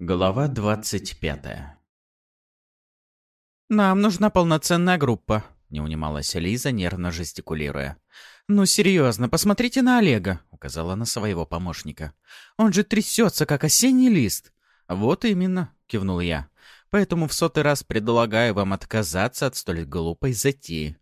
Глава 25 «Нам нужна полноценная группа», — не унималась Лиза, нервно жестикулируя. «Ну, серьезно, посмотрите на Олега», — указала на своего помощника. «Он же трясется, как осенний лист». «Вот именно», — кивнул я. «Поэтому в сотый раз предлагаю вам отказаться от столь глупой затеи».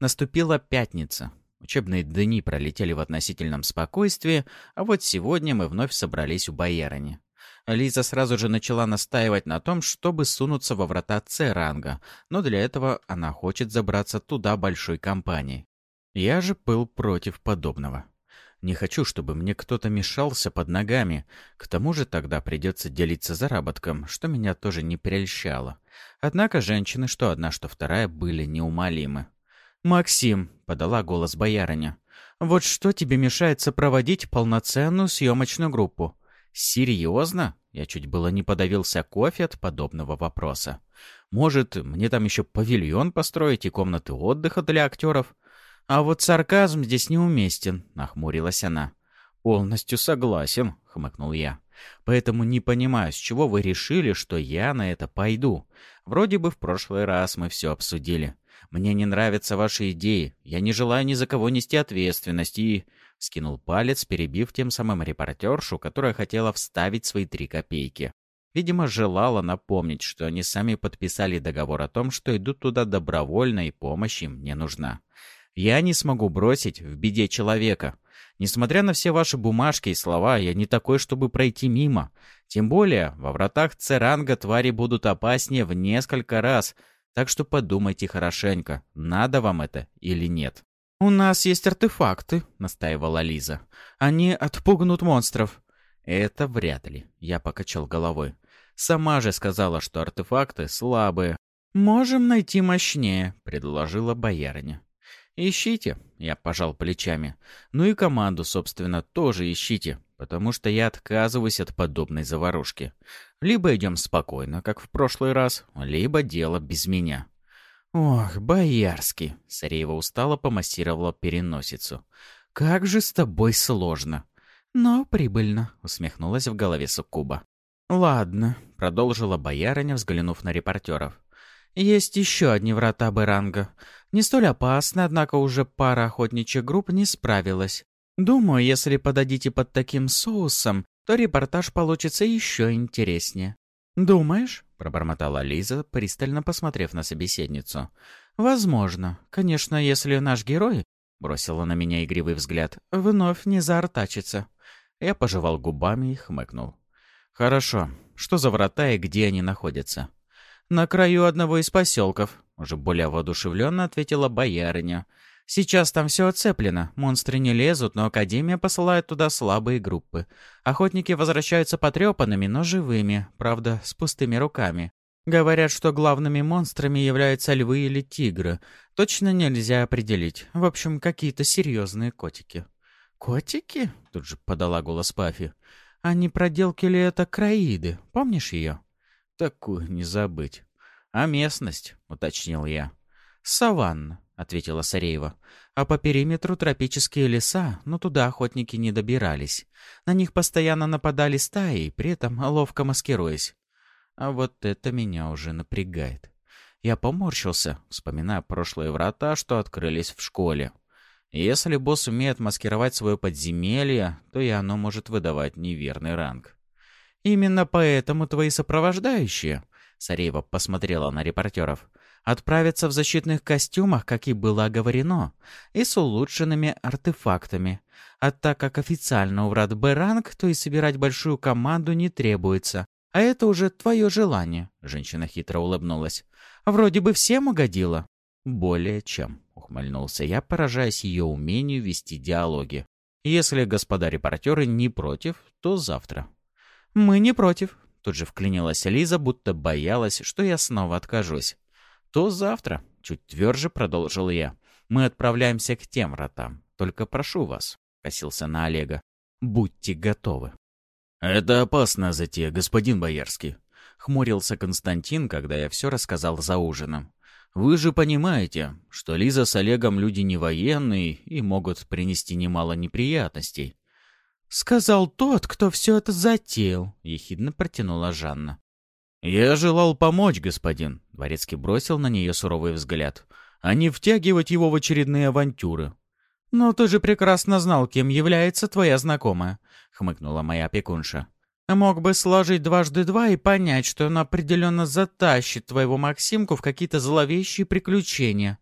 Наступила пятница. Учебные дни пролетели в относительном спокойствии, а вот сегодня мы вновь собрались у боярыни. Лиза сразу же начала настаивать на том, чтобы сунуться во врата С-ранга, но для этого она хочет забраться туда большой компанией. Я же был против подобного. Не хочу, чтобы мне кто-то мешался под ногами. К тому же тогда придется делиться заработком, что меня тоже не прельщало. Однако женщины, что одна, что вторая, были неумолимы. «Максим», — подала голос боярыня, — «вот что тебе мешает сопроводить полноценную съемочную группу? «Серьезно?» Я чуть было не подавился кофе от подобного вопроса. «Может, мне там еще павильон построить и комнаты отдыха для актеров?» «А вот сарказм здесь неуместен», — нахмурилась она. «Полностью согласен», — хмыкнул я. «Поэтому не понимаю, с чего вы решили, что я на это пойду. Вроде бы в прошлый раз мы все обсудили. Мне не нравятся ваши идеи. Я не желаю ни за кого нести ответственность и...» Скинул палец, перебив тем самым репортершу, которая хотела вставить свои три копейки. Видимо, желала напомнить, что они сами подписали договор о том, что идут туда добровольно и помощь им не нужна. Я не смогу бросить в беде человека. Несмотря на все ваши бумажки и слова, я не такой, чтобы пройти мимо. Тем более, во вратах Церанга твари будут опаснее в несколько раз, так что подумайте хорошенько, надо вам это или нет. «У нас есть артефакты», — настаивала Лиза. «Они отпугнут монстров». «Это вряд ли», — я покачал головой. «Сама же сказала, что артефакты слабые». «Можем найти мощнее», — предложила боярыня. «Ищите», — я пожал плечами. «Ну и команду, собственно, тоже ищите, потому что я отказываюсь от подобной заварушки. Либо идем спокойно, как в прошлый раз, либо дело без меня». «Ох, боярский!» — Сареева устало помассировала переносицу. «Как же с тобой сложно!» «Но прибыльно», — усмехнулась в голове Суккуба. «Ладно», — продолжила боярыня, взглянув на репортеров. «Есть еще одни врата Беранга. Не столь опасны, однако уже пара охотничьих групп не справилась. Думаю, если подадите под таким соусом, то репортаж получится еще интереснее». «Думаешь?» — пробормотала Лиза, пристально посмотрев на собеседницу. «Возможно. Конечно, если наш герой...» — бросила на меня игривый взгляд. «Вновь не заортачится». Я пожевал губами и хмыкнул. «Хорошо. Что за врата и где они находятся?» «На краю одного из поселков», — уже более воодушевленно ответила боярыня. Сейчас там все оцеплено, монстры не лезут, но Академия посылает туда слабые группы. Охотники возвращаются потрепанными, но живыми, правда, с пустыми руками. Говорят, что главными монстрами являются львы или тигры. Точно нельзя определить. В общем, какие-то серьезные котики. «Котики?» — тут же подала голос Пафи. «А не проделки ли это краиды? Помнишь ее?» «Такую не забыть». «А местность?» — уточнил я. «Саванна. — ответила Сареева. «А по периметру тропические леса, но туда охотники не добирались. На них постоянно нападали стаи, при этом ловко маскируясь. А вот это меня уже напрягает. Я поморщился, вспоминая прошлые врата, что открылись в школе. Если босс умеет маскировать свое подземелье, то и оно может выдавать неверный ранг. «Именно поэтому твои сопровождающие...» Сареева посмотрела на репортеров — отправиться в защитных костюмах, как и было оговорено, и с улучшенными артефактами. А так как официально у врат Б-ранг, то и собирать большую команду не требуется. А это уже твое желание, — женщина хитро улыбнулась. Вроде бы всем угодило. Более чем, — ухмыльнулся я, поражаясь ее умению вести диалоги. Если господа репортеры не против, то завтра. Мы не против, — тут же вклинилась Лиза, будто боялась, что я снова откажусь то завтра, — чуть тверже продолжил я, — мы отправляемся к тем вратам. Только прошу вас, — косился на Олега, — будьте готовы. — Это опасная затея, господин Боярский, — хмурился Константин, когда я все рассказал за ужином. Вы же понимаете, что Лиза с Олегом люди не военные и могут принести немало неприятностей. «Сказал тот, кто все это затеял», — ехидно протянула Жанна. «Я желал помочь, господин», — Дворецкий бросил на нее суровый взгляд, «а не втягивать его в очередные авантюры». «Но ты же прекрасно знал, кем является твоя знакомая», — хмыкнула моя опекунша. «Мог бы сложить дважды два и понять, что он определенно затащит твоего Максимку в какие-то зловещие приключения».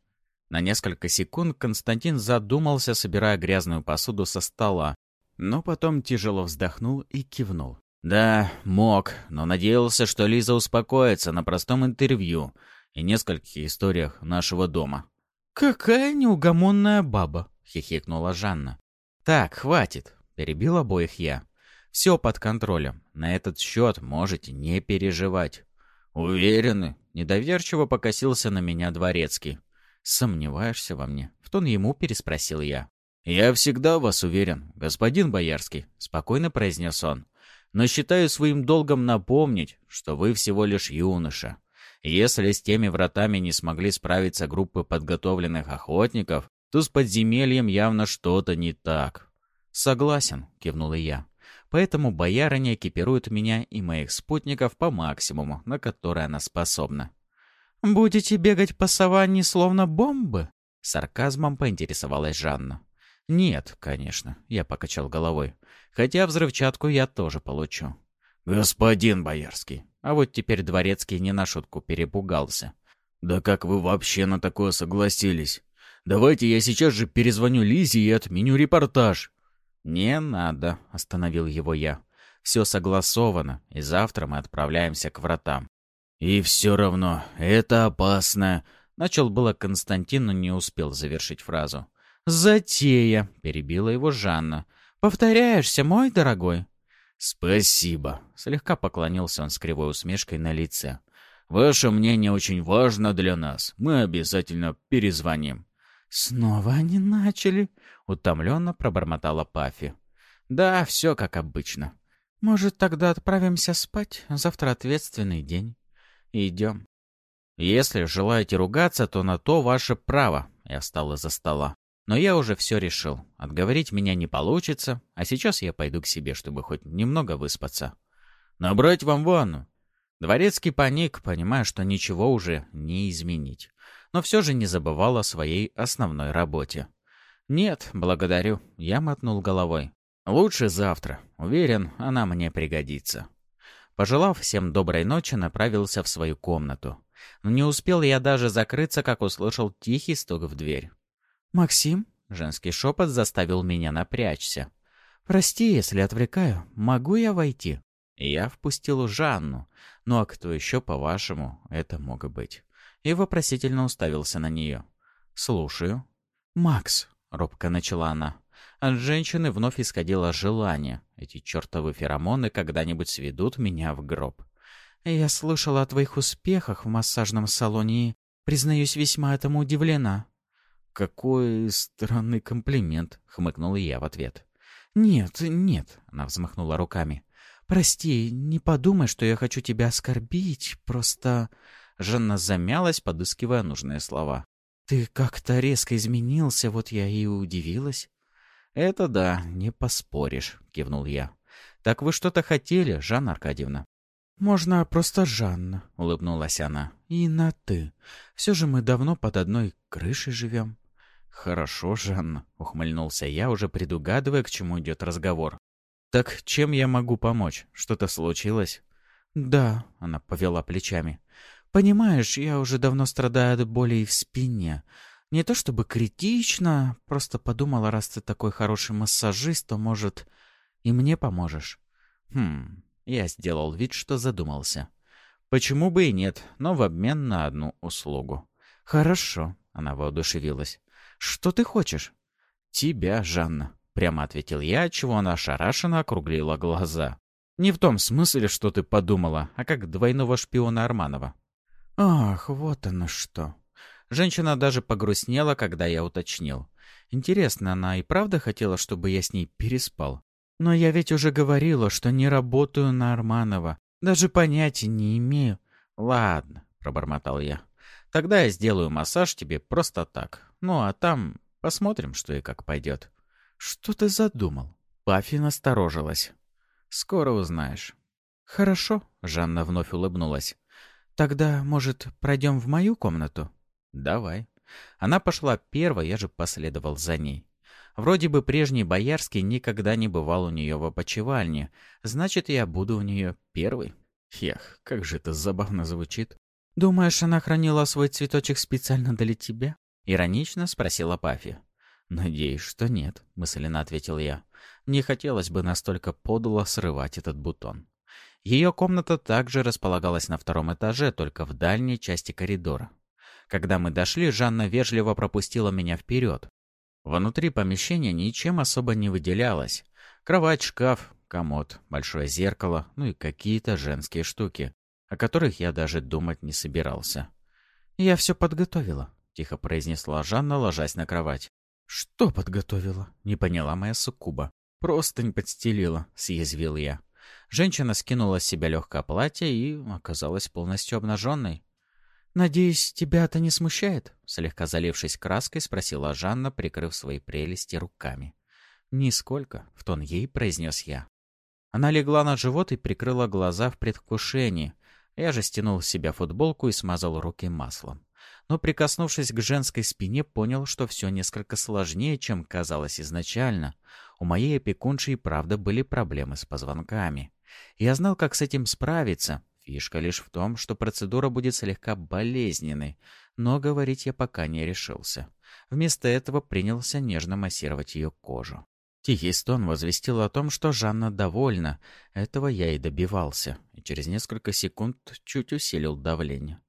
На несколько секунд Константин задумался, собирая грязную посуду со стола, но потом тяжело вздохнул и кивнул. «Да, мог, но надеялся, что Лиза успокоится на простом интервью и нескольких историях нашего дома». «Какая неугомонная баба!» — хихикнула Жанна. «Так, хватит!» — перебил обоих я. «Все под контролем. На этот счет можете не переживать». «Уверены?» — недоверчиво покосился на меня дворецкий. «Сомневаешься во мне?» — в тон ему переспросил я. «Я всегда вас уверен, господин Боярский», — спокойно произнес он. «Но считаю своим долгом напомнить, что вы всего лишь юноша. Если с теми вратами не смогли справиться группы подготовленных охотников, то с подземельем явно что-то не так». «Согласен», — кивнула я. «Поэтому боярыня экипирует меня и моих спутников по максимуму, на который она способна». «Будете бегать по саванне словно бомбы?» — сарказмом поинтересовалась Жанна. «Нет, конечно», — я покачал головой. «Хотя взрывчатку я тоже получу». «Господин Боярский!» А вот теперь Дворецкий не на шутку перепугался. «Да как вы вообще на такое согласились? Давайте я сейчас же перезвоню Лизе и отменю репортаж». «Не надо», — остановил его я. «Все согласовано, и завтра мы отправляемся к вратам». «И все равно, это опасно», — начал было Константин, но не успел завершить фразу. «Затея!» — перебила его Жанна. «Повторяешься, мой дорогой?» «Спасибо!» — слегка поклонился он с кривой усмешкой на лице. «Ваше мнение очень важно для нас. Мы обязательно перезвоним». «Снова они начали?» — утомленно пробормотала Пафи. «Да, все как обычно. Может, тогда отправимся спать? Завтра ответственный день. Идем». «Если желаете ругаться, то на то ваше право», — я встал из-за стола. Но я уже все решил. Отговорить меня не получится, а сейчас я пойду к себе, чтобы хоть немного выспаться. Набрать вам ванну. Дворецкий паник, понимая, что ничего уже не изменить. Но все же не забывал о своей основной работе. «Нет, благодарю», — я мотнул головой. «Лучше завтра. Уверен, она мне пригодится». Пожелав всем доброй ночи, направился в свою комнату. Не успел я даже закрыться, как услышал тихий стук в дверь. «Максим?» — женский шепот заставил меня напрячься. «Прости, если отвлекаю. Могу я войти?» Я впустил Жанну. Ну а кто еще, по-вашему, это мог быть? И вопросительно уставился на нее. «Слушаю». «Макс», — робко начала она. От женщины вновь исходило желание. Эти чертовы феромоны когда-нибудь сведут меня в гроб. «Я слышала о твоих успехах в массажном салоне и, признаюсь, весьма этому удивлена». «Какой странный комплимент», — хмыкнул я в ответ. «Нет, нет», — она взмахнула руками. «Прости, не подумай, что я хочу тебя оскорбить, просто...» Жанна замялась, подыскивая нужные слова. «Ты как-то резко изменился, вот я и удивилась». «Это да, не поспоришь», — кивнул я. «Так вы что-то хотели, Жанна Аркадьевна?» «Можно просто Жанна», — улыбнулась она. «И на «ты». Все же мы давно под одной крышей живем». «Хорошо, Жанна», — ухмыльнулся я, уже предугадывая, к чему идет разговор. «Так чем я могу помочь? Что-то случилось?» «Да», — она повела плечами. «Понимаешь, я уже давно страдаю от боли в спине. Не то чтобы критично, просто подумала, раз ты такой хороший массажист, то, может, и мне поможешь». «Хм...» Я сделал вид, что задумался. «Почему бы и нет, но в обмен на одну услугу». «Хорошо», — она воодушевилась. «Что ты хочешь?» «Тебя, Жанна», — прямо ответил я, чего она ошарашенно округлила глаза. «Не в том смысле, что ты подумала, а как двойного шпиона Арманова». «Ах, вот оно что!» Женщина даже погрустнела, когда я уточнил. Интересно, она и правда хотела, чтобы я с ней переспал? Но я ведь уже говорила, что не работаю на Арманова. Даже понятия не имею. Ладно, пробормотал я. Тогда я сделаю массаж тебе просто так. Ну, а там посмотрим, что и как пойдет. Что ты задумал? Пафи насторожилась. «Скоро узнаешь». «Хорошо», — Жанна вновь улыбнулась. «Тогда, может, пройдем в мою комнату?» «Давай». Она пошла первой, я же последовал за ней. Вроде бы прежний Боярский никогда не бывал у нее в опочивальне, значит, я буду у нее первый. Эх, как же это забавно звучит. «Думаешь, она хранила свой цветочек специально для тебя?» — иронично спросила Пафи. «Надеюсь, что нет», — мысленно ответил я. «Не хотелось бы настолько подло срывать этот бутон». Ее комната также располагалась на втором этаже, только в дальней части коридора. Когда мы дошли, Жанна вежливо пропустила меня вперед. Внутри помещения ничем особо не выделялось. Кровать, шкаф, комод, большое зеркало, ну и какие-то женские штуки, о которых я даже думать не собирался. «Я все подготовила», — тихо произнесла Жанна, ложась на кровать. «Что подготовила?» — не поняла моя суккуба. «Просто не подстелила», — съязвил я. Женщина скинула с себя легкое платье и оказалась полностью обнаженной. «Надеюсь, тебя это не смущает?» Слегка залившись краской, спросила Жанна, прикрыв свои прелести руками. «Нисколько», — в тон ей произнес я. Она легла на живот и прикрыла глаза в предвкушении. Я же стянул с себя футболку и смазал руки маслом. Но, прикоснувшись к женской спине, понял, что все несколько сложнее, чем казалось изначально. У моей опекунши и правда были проблемы с позвонками. Я знал, как с этим справиться, Фишка лишь в том, что процедура будет слегка болезненной, но говорить я пока не решился. Вместо этого принялся нежно массировать ее кожу. Тихий стон возвестил о том, что Жанна довольна. Этого я и добивался, и через несколько секунд чуть усилил давление.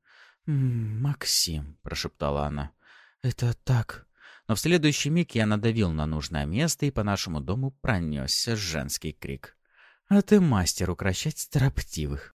«Максим», — прошептала она, — «это так...» Но в следующий миг я надавил на нужное место, и по нашему дому пронесся женский крик. «А ты мастер укращать строптивых!»